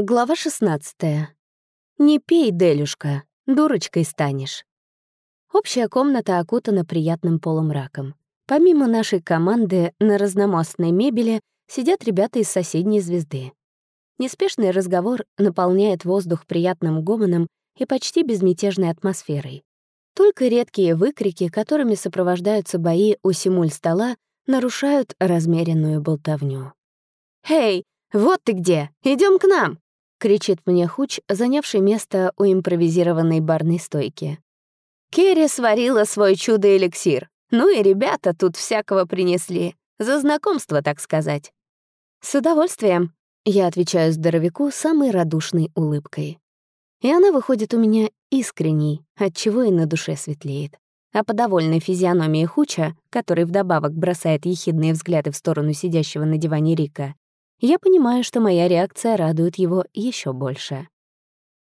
Глава 16. Не пей, Делюшка, дурочкой станешь. Общая комната окутана приятным полумраком. Помимо нашей команды на разномастной мебели сидят ребята из соседней звезды. Неспешный разговор наполняет воздух приятным гомоном и почти безмятежной атмосферой. Только редкие выкрики, которыми сопровождаются бои у симуль-стола, нарушают размеренную болтовню. «Эй, вот ты где! Идем к нам!» — кричит мне Хуч, занявший место у импровизированной барной стойки. Керри сварила свой чудо-эликсир. Ну и ребята тут всякого принесли. За знакомство, так сказать. «С удовольствием», — я отвечаю здоровяку самой радушной улыбкой. И она выходит у меня искренней, отчего и на душе светлеет. А по довольной физиономии Хуча, который вдобавок бросает ехидные взгляды в сторону сидящего на диване Рика, я понимаю, что моя реакция радует его еще больше.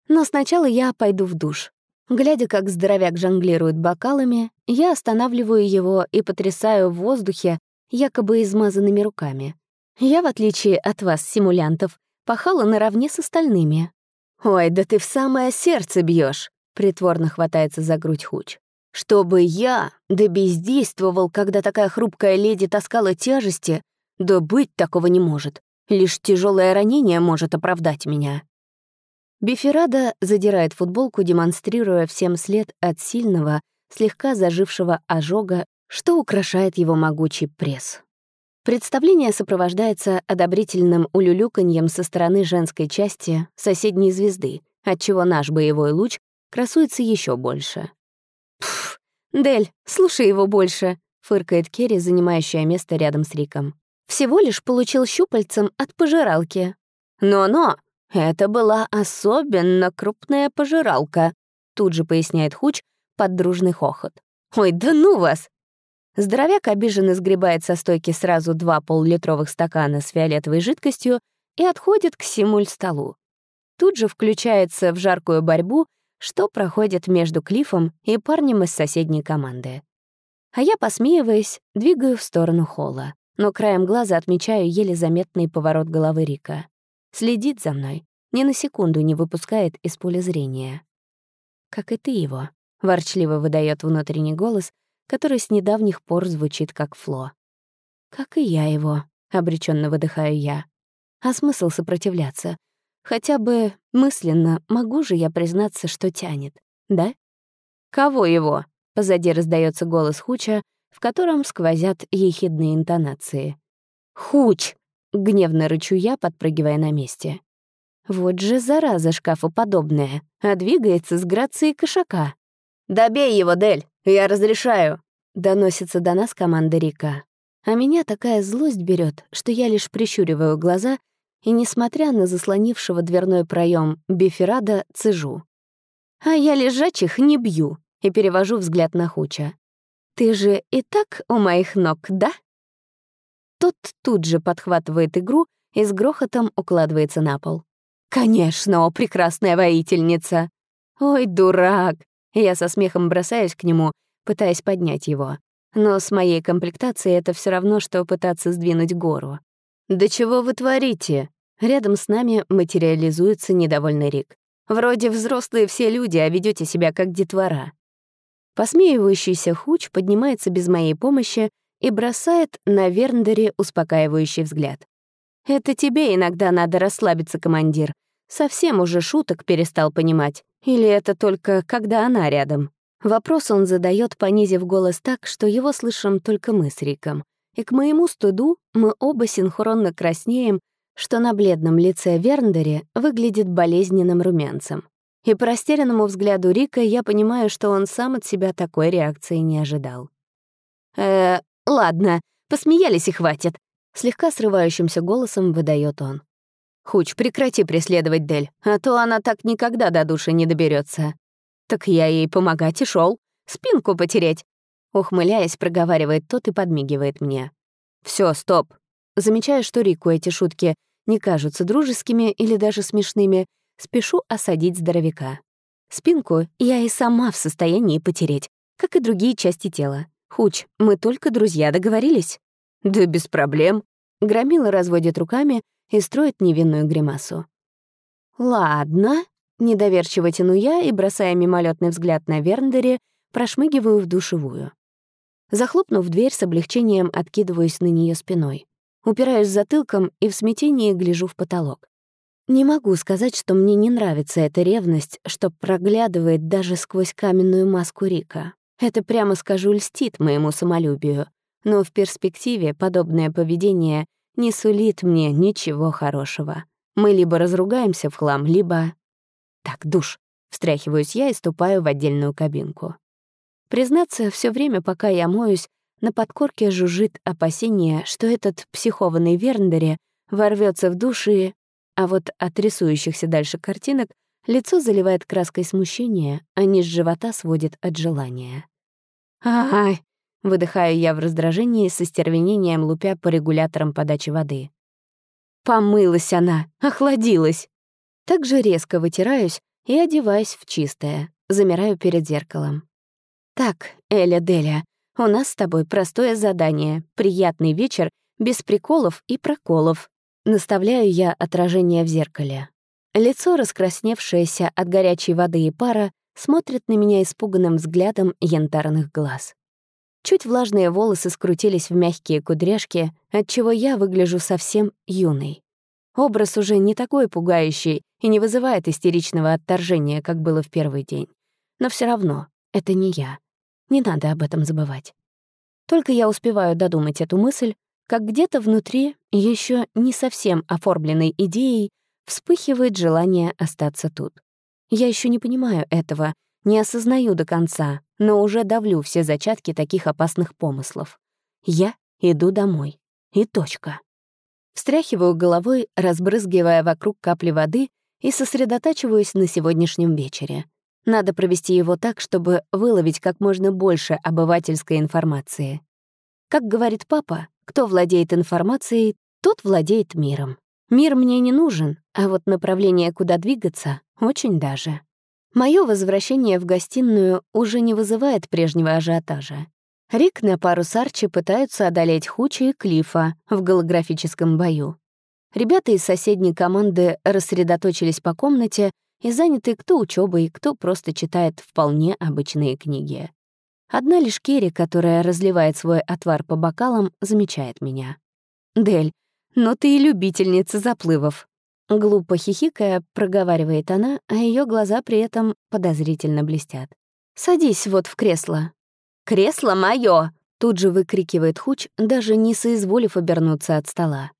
Но сначала я пойду в душ. Глядя, как здоровяк жонглирует бокалами, я останавливаю его и потрясаю в воздухе якобы измазанными руками. Я, в отличие от вас, симулянтов, пахала наравне с остальными. «Ой, да ты в самое сердце бьешь, притворно хватается за грудь Хуч. «Чтобы я, да бездействовал, когда такая хрупкая леди таскала тяжести, да быть такого не может. Лишь тяжелое ранение может оправдать меня. Биферада задирает футболку, демонстрируя всем след от сильного, слегка зажившего ожога, что украшает его могучий пресс. Представление сопровождается одобрительным улюлюканьем со стороны женской части соседней звезды, отчего наш боевой луч красуется еще больше. «Пф, Дель, слушай его больше», — фыркает Керри, занимающая место рядом с Риком. Всего лишь получил щупальцем от пожиралки. Но-но, это была особенно крупная пожиралка, тут же поясняет Хуч под дружный хохот. «Ой, да ну вас!» Здоровяк обиженно сгребает со стойки сразу два поллитровых стакана с фиолетовой жидкостью и отходит к симуль-столу. Тут же включается в жаркую борьбу, что проходит между Клифом и парнем из соседней команды. А я, посмеиваясь, двигаю в сторону холла но краем глаза отмечаю еле заметный поворот головы Рика. Следит за мной, ни на секунду не выпускает из поля зрения. «Как и ты его», — ворчливо выдает внутренний голос, который с недавних пор звучит как фло. «Как и я его», — обреченно выдыхаю я. А смысл сопротивляться? Хотя бы мысленно могу же я признаться, что тянет, да? «Кого его?» — позади раздается голос Хуча, в котором сквозят ехидные интонации. «Хуч!» — гневно рычу я, подпрыгивая на месте. Вот же зараза шкафоподобная, а двигается с грацией кошака. «Добей его, Дель! Я разрешаю!» — доносится до нас команда Рика. А меня такая злость берет, что я лишь прищуриваю глаза и, несмотря на заслонившего дверной проем биферада, цежу. А я лежачих не бью и перевожу взгляд на Хуча. «Ты же и так у моих ног, да?» Тот тут же подхватывает игру и с грохотом укладывается на пол. «Конечно, о, прекрасная воительница!» «Ой, дурак!» Я со смехом бросаюсь к нему, пытаясь поднять его. Но с моей комплектацией это все равно, что пытаться сдвинуть гору. «Да чего вы творите?» Рядом с нами материализуется недовольный Рик. «Вроде взрослые все люди, а ведете себя как детвора. Посмеивающийся Хуч поднимается без моей помощи и бросает на Верндере успокаивающий взгляд. «Это тебе иногда надо расслабиться, командир. Совсем уже шуток перестал понимать. Или это только когда она рядом?» Вопрос он задает, понизив голос так, что его слышим только мы с Риком. И к моему стыду мы оба синхронно краснеем, что на бледном лице Верндере выглядит болезненным румянцем. И по растерянному взгляду Рика я понимаю, что он сам от себя такой реакции не ожидал. «Э, ладно, посмеялись и хватит», — слегка срывающимся голосом выдает он. «Хуч, прекрати преследовать Дель, а то она так никогда до души не доберется. «Так я ей помогать и шел, спинку потереть», — ухмыляясь, проговаривает тот и подмигивает мне. Все, стоп». Замечаю, что Рику эти шутки не кажутся дружескими или даже смешными, спешу осадить здоровяка. Спинку я и сама в состоянии потереть, как и другие части тела. Хуч, мы только друзья, договорились? Да без проблем. Громила разводит руками и строит невинную гримасу. «Ладно», — недоверчиво тяну я и, бросая мимолетный взгляд на Верндере, прошмыгиваю в душевую. Захлопнув дверь, с облегчением откидываюсь на нее спиной. Упираюсь затылком и в смятении гляжу в потолок. Не могу сказать, что мне не нравится эта ревность, что проглядывает даже сквозь каменную маску Рика. Это, прямо скажу, льстит моему самолюбию. Но в перспективе подобное поведение не сулит мне ничего хорошего. Мы либо разругаемся в хлам, либо... Так, душ. Встряхиваюсь я и ступаю в отдельную кабинку. Признаться, все время, пока я моюсь, на подкорке жужжит опасение, что этот психованный Верндере ворвется в душ и... А вот от рисующихся дальше картинок лицо заливает краской смущения, а низ живота сводит от желания. «Ай!» — выдыхаю я в раздражении со стервенением лупя по регуляторам подачи воды. Помылась она, охладилась. Так же резко вытираюсь и одеваюсь в чистое, замираю перед зеркалом. «Так, Эля Деля, у нас с тобой простое задание, приятный вечер, без приколов и проколов. Наставляю я отражение в зеркале. Лицо, раскрасневшееся от горячей воды и пара, смотрит на меня испуганным взглядом янтарных глаз. Чуть влажные волосы скрутились в мягкие кудряшки, отчего я выгляжу совсем юной. Образ уже не такой пугающий и не вызывает истеричного отторжения, как было в первый день. Но все равно это не я. Не надо об этом забывать. Только я успеваю додумать эту мысль, как где-то внутри, еще не совсем оформленной идеей, вспыхивает желание остаться тут. Я еще не понимаю этого, не осознаю до конца, но уже давлю все зачатки таких опасных помыслов. Я иду домой. И точка. Встряхиваю головой, разбрызгивая вокруг капли воды и сосредотачиваюсь на сегодняшнем вечере. Надо провести его так, чтобы выловить как можно больше обывательской информации. Как говорит папа, кто владеет информацией, тот владеет миром. Мир мне не нужен, а вот направление, куда двигаться, очень даже. Мое возвращение в гостиную уже не вызывает прежнего ажиотажа. Рик на пару с Арчи пытаются одолеть Хучи и Клифа в голографическом бою. Ребята из соседней команды рассредоточились по комнате и заняты кто учебой, кто просто читает вполне обычные книги. Одна лишь Керри, которая разливает свой отвар по бокалам, замечает меня. «Дель, ну ты и любительница заплывов». Глупо хихикая, проговаривает она, а ее глаза при этом подозрительно блестят. «Садись вот в кресло». «Кресло моё!» — тут же выкрикивает Хуч, даже не соизволив обернуться от стола.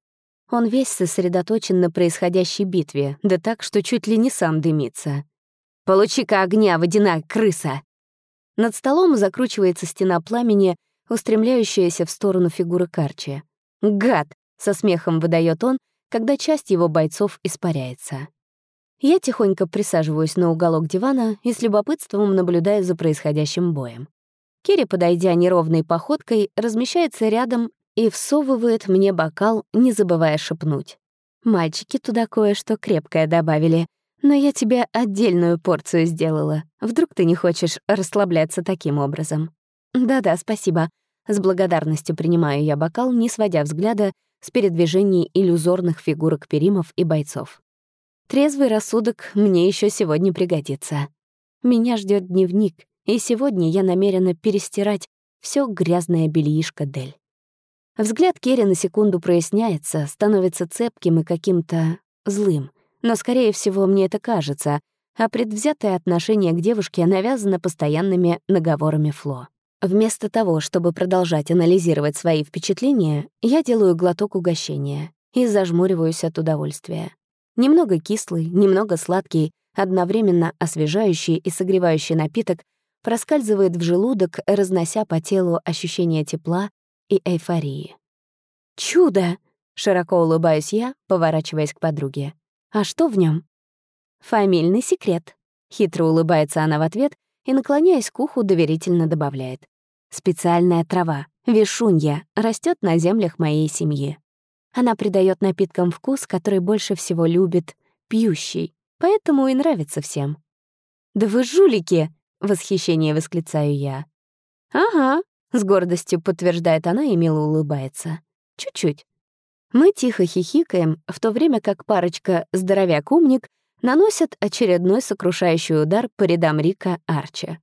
Он весь сосредоточен на происходящей битве, да так, что чуть ли не сам дымится. «Получи-ка огня, водяная крыса!» Над столом закручивается стена пламени, устремляющаяся в сторону фигуры Карчи. «Гад!» — со смехом выдает он, когда часть его бойцов испаряется. Я тихонько присаживаюсь на уголок дивана и с любопытством наблюдаю за происходящим боем. Керри, подойдя неровной походкой, размещается рядом и всовывает мне бокал, не забывая шепнуть. «Мальчики туда кое-что крепкое добавили. Но я тебе отдельную порцию сделала. Вдруг ты не хочешь расслабляться таким образом? Да-да, спасибо. С благодарностью принимаю я бокал, не сводя взгляда с передвижений иллюзорных фигурок перимов и бойцов. Трезвый рассудок мне еще сегодня пригодится. Меня ждет дневник, и сегодня я намерена перестирать все грязное бельишко Дель. Взгляд Керри на секунду проясняется, становится цепким и каким-то злым но, скорее всего, мне это кажется, а предвзятое отношение к девушке навязано постоянными наговорами Фло. Вместо того, чтобы продолжать анализировать свои впечатления, я делаю глоток угощения и зажмуриваюсь от удовольствия. Немного кислый, немного сладкий, одновременно освежающий и согревающий напиток проскальзывает в желудок, разнося по телу ощущение тепла и эйфории. «Чудо!» — широко улыбаюсь я, поворачиваясь к подруге. А что в нем? Фамильный секрет. Хитро улыбается она в ответ и, наклоняясь к уху, доверительно добавляет. Специальная трава, вишунья, растет на землях моей семьи. Она придает напиткам вкус, который больше всего любит пьющий, поэтому и нравится всем. «Да вы жулики!» — восхищение восклицаю я. «Ага», — с гордостью подтверждает она и мило улыбается. «Чуть-чуть. Мы тихо хихикаем, в то время как парочка «здоровяк-умник» наносят очередной сокрушающий удар по рядам Рика Арчи.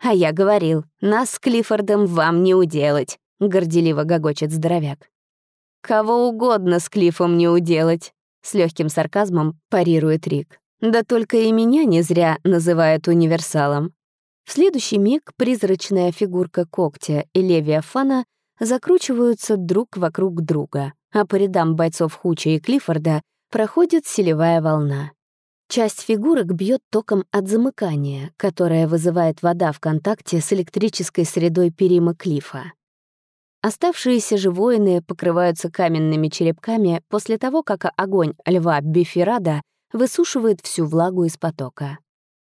«А я говорил, нас с Клиффордом вам не уделать», — горделиво гогочет здоровяк. «Кого угодно с Клиффом не уделать», — с легким сарказмом парирует Рик. «Да только и меня не зря называют универсалом». В следующий миг призрачная фигурка когтя и Левиафана закручиваются друг вокруг друга, а по рядам бойцов Хуча и Клиффорда проходит селевая волна. Часть фигурок бьет током от замыкания, которое вызывает вода в контакте с электрической средой перима клифа. Оставшиеся же воины покрываются каменными черепками после того, как огонь льва Биферада высушивает всю влагу из потока.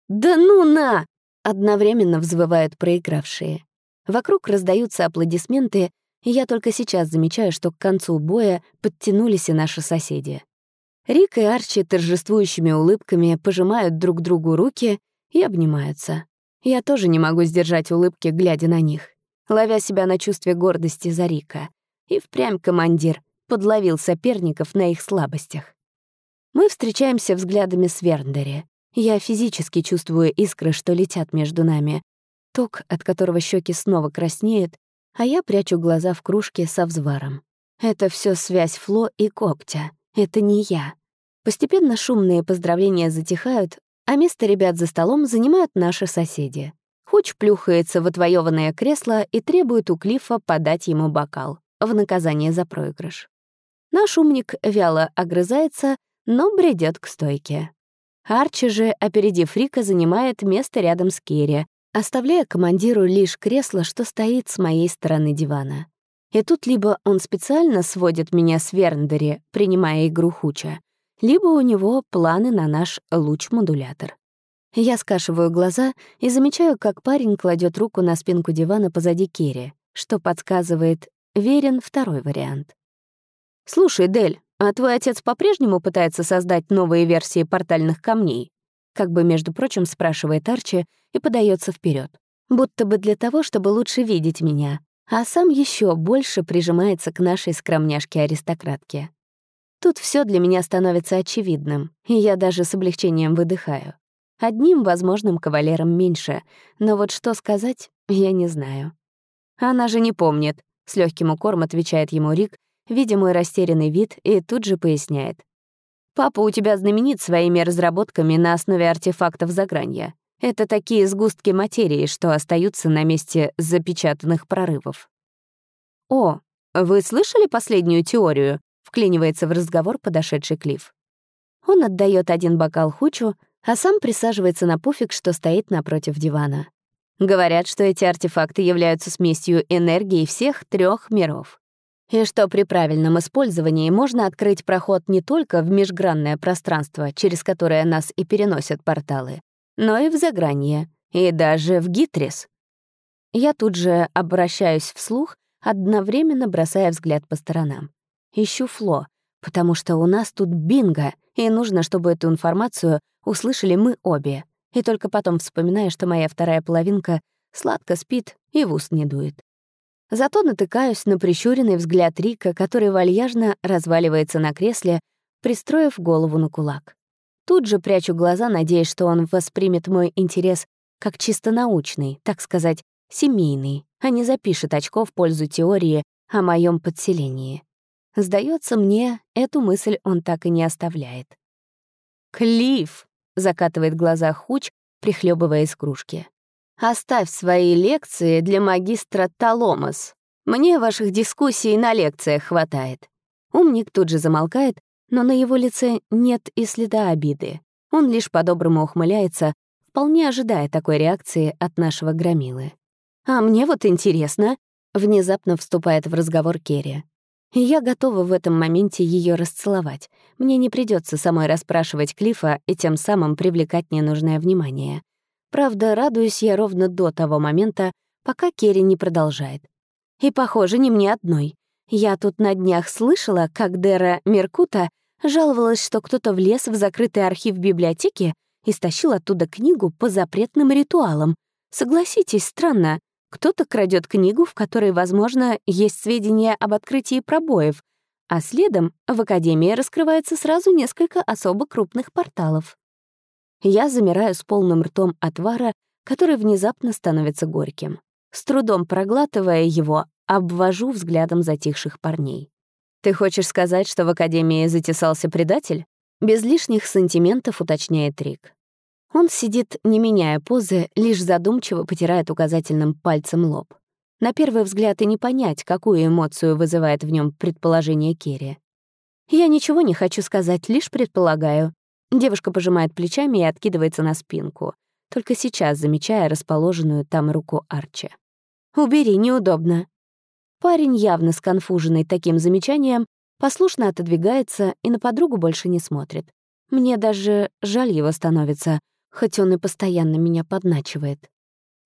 «Да ну на!» — одновременно взвывают проигравшие. Вокруг раздаются аплодисменты, я только сейчас замечаю, что к концу боя подтянулись и наши соседи. Рик и Арчи торжествующими улыбками пожимают друг другу руки и обнимаются. Я тоже не могу сдержать улыбки, глядя на них, ловя себя на чувстве гордости за Рика. И впрямь командир подловил соперников на их слабостях. Мы встречаемся взглядами с Верндере. Я физически чувствую искры, что летят между нами. Ток, от которого щеки снова краснеют, а я прячу глаза в кружке со взваром. Это все связь Фло и Когтя. Это не я. Постепенно шумные поздравления затихают, а место ребят за столом занимают наши соседи. Хуч плюхается в отвоеванное кресло и требует у Клиффа подать ему бокал в наказание за проигрыш. Наш умник вяло огрызается, но бредет к стойке. Арчи же, опередив Рика, занимает место рядом с Керри, оставляя командиру лишь кресло, что стоит с моей стороны дивана. И тут либо он специально сводит меня с Верндери, принимая игру Хуча, либо у него планы на наш луч-модулятор. Я скашиваю глаза и замечаю, как парень кладет руку на спинку дивана позади Керри, что подсказывает верен второй вариант. «Слушай, Дель, а твой отец по-прежнему пытается создать новые версии портальных камней?» Как бы, между прочим, спрашивает Арчи и подается вперед, будто бы для того, чтобы лучше видеть меня, а сам еще больше прижимается к нашей скромняшке-аристократке. Тут все для меня становится очевидным, и я даже с облегчением выдыхаю. Одним возможным кавалером меньше, но вот что сказать, я не знаю. Она же не помнит, с легким укором отвечает ему Рик, видя мой растерянный вид, и тут же поясняет. «Папа у тебя знаменит своими разработками на основе артефактов загранья. Это такие сгустки материи, что остаются на месте запечатанных прорывов». «О, вы слышали последнюю теорию?» вклинивается в разговор подошедший Клифф. Он отдает один бокал Хучу, а сам присаживается на пуфик, что стоит напротив дивана. Говорят, что эти артефакты являются смесью энергии всех трех миров. И что при правильном использовании можно открыть проход не только в межгранное пространство, через которое нас и переносят порталы, но и в загранье, и даже в Гитрис. Я тут же обращаюсь вслух, одновременно бросая взгляд по сторонам. Ищу Фло, потому что у нас тут бинго, и нужно, чтобы эту информацию услышали мы обе. И только потом вспоминаю, что моя вторая половинка сладко спит и в уст не дует. Зато натыкаюсь на прищуренный взгляд Рика, который вальяжно разваливается на кресле, пристроив голову на кулак. Тут же прячу глаза, надеясь, что он воспримет мой интерес как чисто научный, так сказать, семейный, а не запишет очко в пользу теории о моем подселении. Сдается мне, эту мысль он так и не оставляет. «Клифф!» — закатывает глаза Хуч, прихлебывая из кружки. «Оставь свои лекции для магистра Таломас. Мне ваших дискуссий на лекциях хватает». Умник тут же замолкает, но на его лице нет и следа обиды. Он лишь по-доброму ухмыляется, вполне ожидая такой реакции от нашего громилы. «А мне вот интересно», — внезапно вступает в разговор Керри. Я готова в этом моменте ее расцеловать. Мне не придется самой расспрашивать Клифа и тем самым привлекать ненужное внимание. Правда, радуюсь я ровно до того момента, пока Керри не продолжает. И, похоже, не мне одной. Я тут на днях слышала, как Дера Меркута жаловалась, что кто-то влез в закрытый архив библиотеки и стащил оттуда книгу по запретным ритуалам. Согласитесь, странно. Кто-то крадет книгу, в которой, возможно, есть сведения об открытии пробоев, а следом в Академии раскрывается сразу несколько особо крупных порталов. Я замираю с полным ртом отвара, который внезапно становится горьким. С трудом проглатывая его, обвожу взглядом затихших парней. «Ты хочешь сказать, что в Академии затесался предатель?» Без лишних сантиментов уточняет Рик. Он сидит, не меняя позы, лишь задумчиво потирает указательным пальцем лоб. На первый взгляд и не понять, какую эмоцию вызывает в нем предположение Керри. «Я ничего не хочу сказать, лишь предполагаю». Девушка пожимает плечами и откидывается на спинку, только сейчас замечая расположенную там руку Арчи. «Убери, неудобно». Парень, явно сконфуженный таким замечанием, послушно отодвигается и на подругу больше не смотрит. Мне даже жаль его становится, хоть он и постоянно меня подначивает.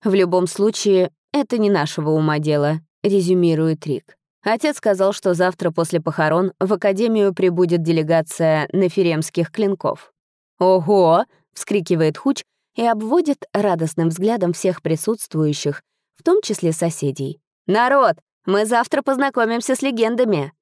В любом случае, это не нашего ума дело, резюмирует Рик. Отец сказал, что завтра после похорон в Академию прибудет делегация неферемских клинков. «Ого!» — вскрикивает Хуч и обводит радостным взглядом всех присутствующих, в том числе соседей. «Народ, мы завтра познакомимся с легендами!»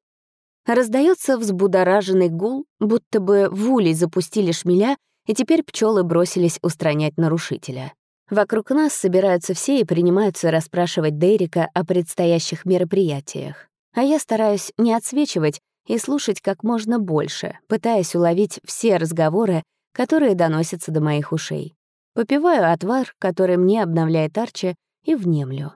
Раздается взбудораженный гул, будто бы в улей запустили шмеля, и теперь пчелы бросились устранять нарушителя. Вокруг нас собираются все и принимаются расспрашивать Дейрика о предстоящих мероприятиях. А я стараюсь не отсвечивать и слушать как можно больше, пытаясь уловить все разговоры, которые доносятся до моих ушей. Попиваю отвар, который мне обновляет Арчи, и внемлю.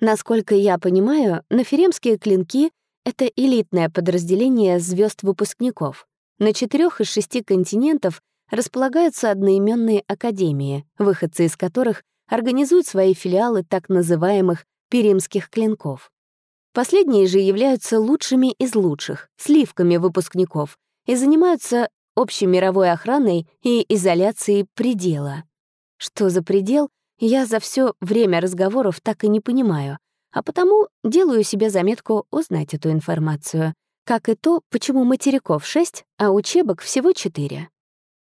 Насколько я понимаю, наферемские клинки это элитное подразделение звезд выпускников. На четырех из шести континентов располагаются одноименные академии, выходцы из которых организуют свои филиалы так называемых перимских клинков. Последние же являются лучшими из лучших, сливками выпускников, и занимаются общей мировой охраной и изоляцией предела. Что за предел, я за все время разговоров так и не понимаю, а потому делаю себе заметку узнать эту информацию, как и то, почему материков 6, а учебок всего 4.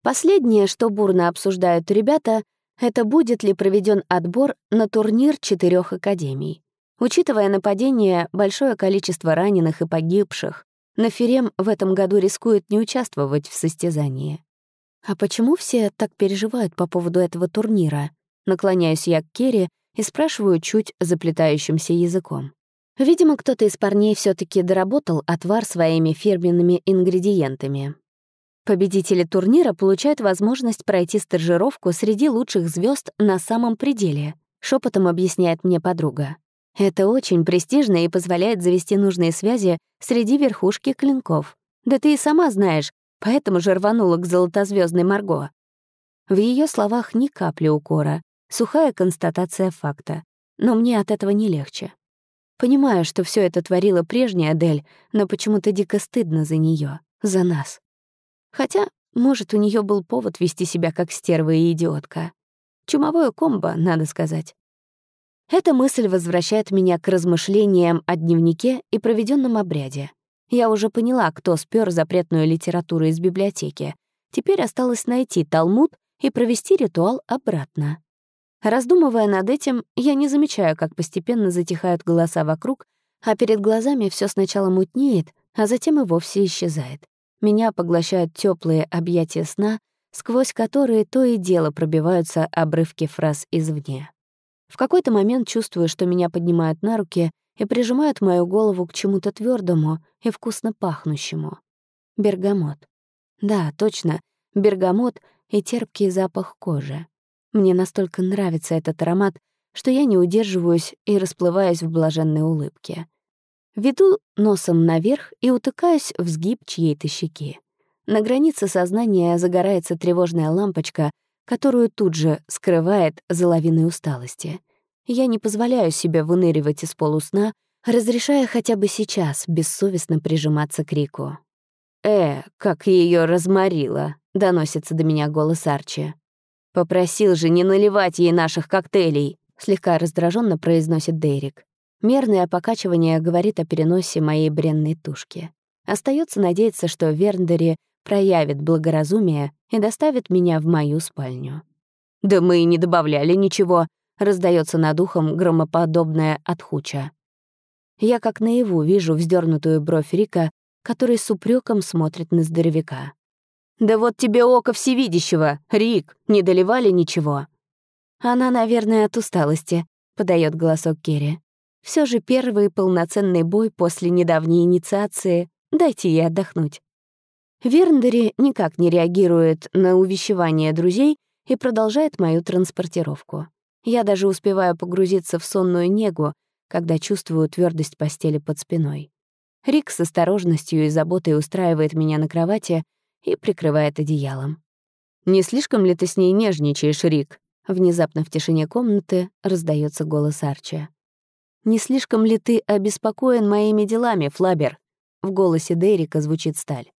Последнее, что бурно обсуждают ребята, это будет ли проведен отбор на турнир четырех академий. Учитывая нападение, большое количество раненых и погибших, Наферем в этом году рискует не участвовать в состязании. А почему все так переживают по поводу этого турнира? Наклоняюсь я к Керри и спрашиваю чуть заплетающимся языком. Видимо, кто-то из парней все таки доработал отвар своими фирменными ингредиентами. Победители турнира получают возможность пройти стажировку среди лучших звезд на самом пределе, шепотом объясняет мне подруга. Это очень престижно и позволяет завести нужные связи среди верхушки клинков. Да ты и сама знаешь, поэтому же рванула к золотозвездной Марго. В ее словах ни капли укора, Сухая констатация факта. Но мне от этого не легче. Понимаю, что все это творила прежняя Адель, но почему-то дико стыдно за нее, за нас. Хотя, может, у нее был повод вести себя как стерва и идиотка. Чумовое комбо, надо сказать. Эта мысль возвращает меня к размышлениям о дневнике и проведенном обряде. Я уже поняла, кто спер запретную литературу из библиотеки. Теперь осталось найти Талмуд и провести ритуал обратно. Раздумывая над этим, я не замечаю, как постепенно затихают голоса вокруг, а перед глазами все сначала мутнеет, а затем и вовсе исчезает. Меня поглощают теплые объятия сна, сквозь которые то и дело пробиваются обрывки фраз извне. В какой-то момент чувствую, что меня поднимают на руки и прижимают мою голову к чему-то твердому и вкусно пахнущему. Бергамот. Да, точно, бергамот и терпкий запах кожи. Мне настолько нравится этот аромат, что я не удерживаюсь и расплываюсь в блаженной улыбке. Веду носом наверх и утыкаюсь в сгиб чьей-то щеки. На границе сознания загорается тревожная лампочка, которую тут же скрывает за лавиной усталости. Я не позволяю себе выныривать из полусна, разрешая хотя бы сейчас бессовестно прижиматься к Рику. «Э, как ее разморило!» — доносится до меня голос Арчи. «Попросил же не наливать ей наших коктейлей», — слегка раздраженно произносит Дейрик. Мерное покачивание говорит о переносе моей бренной тушки. Остается надеяться, что Верндери проявит благоразумие и доставит меня в мою спальню. «Да мы и не добавляли ничего», — раздается над ухом громоподобное отхуча. Я как наяву вижу вздернутую бровь Рика, который с упреком смотрит на здоровяка. «Да вот тебе око всевидящего! Рик, не доливали ничего!» «Она, наверное, от усталости», — подает голосок Керри. Все же первый полноценный бой после недавней инициации. Дайте ей отдохнуть. Верндери никак не реагирует на увещевание друзей и продолжает мою транспортировку. Я даже успеваю погрузиться в сонную негу, когда чувствую твердость постели под спиной. Рик с осторожностью и заботой устраивает меня на кровати и прикрывает одеялом. «Не слишком ли ты с ней нежничаешь, Рик?» Внезапно в тишине комнаты раздается голос Арчи. «Не слишком ли ты обеспокоен моими делами, Флабер?» В голосе Дерека звучит сталь.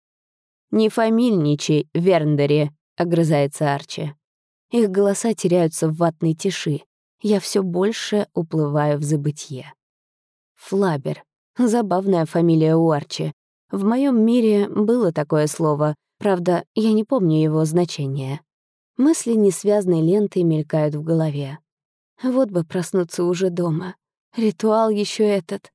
«Не фамильничай, Верндери», — огрызается Арчи. Их голоса теряются в ватной тиши. Я все больше уплываю в забытье. Флабер. Забавная фамилия у Арчи. В моем мире было такое слово, правда, я не помню его значения. Мысли несвязной лентой мелькают в голове. Вот бы проснуться уже дома. Ритуал еще этот.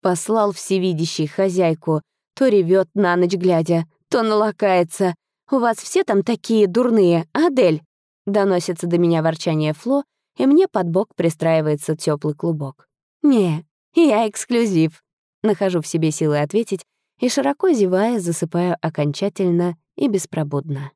Послал всевидящий хозяйку, то ревет на ночь глядя, то налакается. «У вас все там такие дурные, Адель?» Доносится до меня ворчание Фло, и мне под бок пристраивается теплый клубок. «Не, я эксклюзив», — нахожу в себе силы ответить и, широко зевая, засыпаю окончательно и беспробудно.